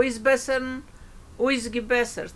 wo ist besser, wo gebessert.